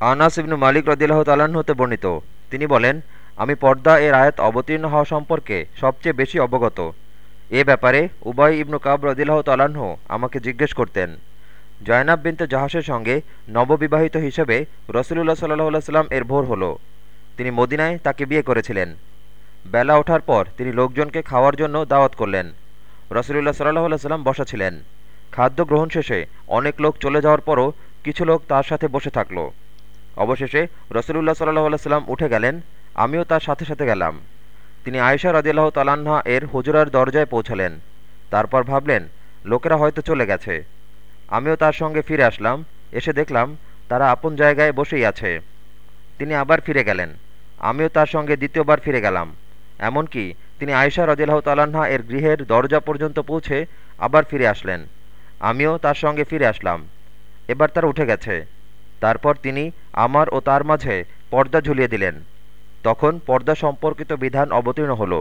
আনাস ইবনু মালিক রদিল্লাহ তালাহ হতে বর্ণিত। তিনি বলেন, আমি পর্দা এর আয়াত অবতীর্ণ হওয়া সম্পর্কে সবচেয়ে বেশি অবগত। এ ব্যাপারে উবাই ইবনু কাব রদিল্লাহ তালাহ আমাকে জিজ্ঞেস করতেন। জয়নাব বিনতে জাহাসের সঙ্গে নববিবাহিত হিসেবে রসুলুল্লাহ সাল্লাহ সাল্লাম এর ভোর হলো। তিনি মদিনায় তাকে বিয়ে করেছিলেন। বেলা ওঠার পর তিনি লোকজনকে খাওয়ার জন্য দাওয়াত করলেন। রসুলুল্লাহ সাল্লাহ সাল্লাম বসা ছিলেন। খাদ্য গ্রহণ শেষে অনেক লোক চলে যাওয়ার পরও কিছু লোক তার সাথে বসে থাকল। অবশেষে রসুলুল্লাহ সাল্লাহ সাল্লাম উঠে গেলেন, আমিও তার সাথে সাথে গেলাম। তিনি আয়েশা রদিল্লাহ তালান্না এর হুজুরার দরজায় পৌঁছালেন। তারপর ভাবলেন, লোকেরা হয়তো চলে গেছে। আমিও তার সঙ্গে ফিরে আসলাম, এসে দেখলাম তারা আপন জায়গায় বসেই আছে। তিনি আবার ফিরে গেলেন, আমিও তার সঙ্গে দ্বিতীয়বার ফিরে গেলাম। এমনকি তিনি আয়েশা রদিল্লাহ তালান্না এর গৃহের দরজা পর্যন্ত পৌঁছে আবার ফিরে আসলেন। আমিও তার সঙ্গে ফিরে আসলাম। এবার তার উঠে গেছে। তারপর তিনি আমার ও তার মাঝে পর্দা ঝুলিয়ে দিলেন। তখন পর্দা সম্পর্কিত বিধান অবতীর্ণ হলো।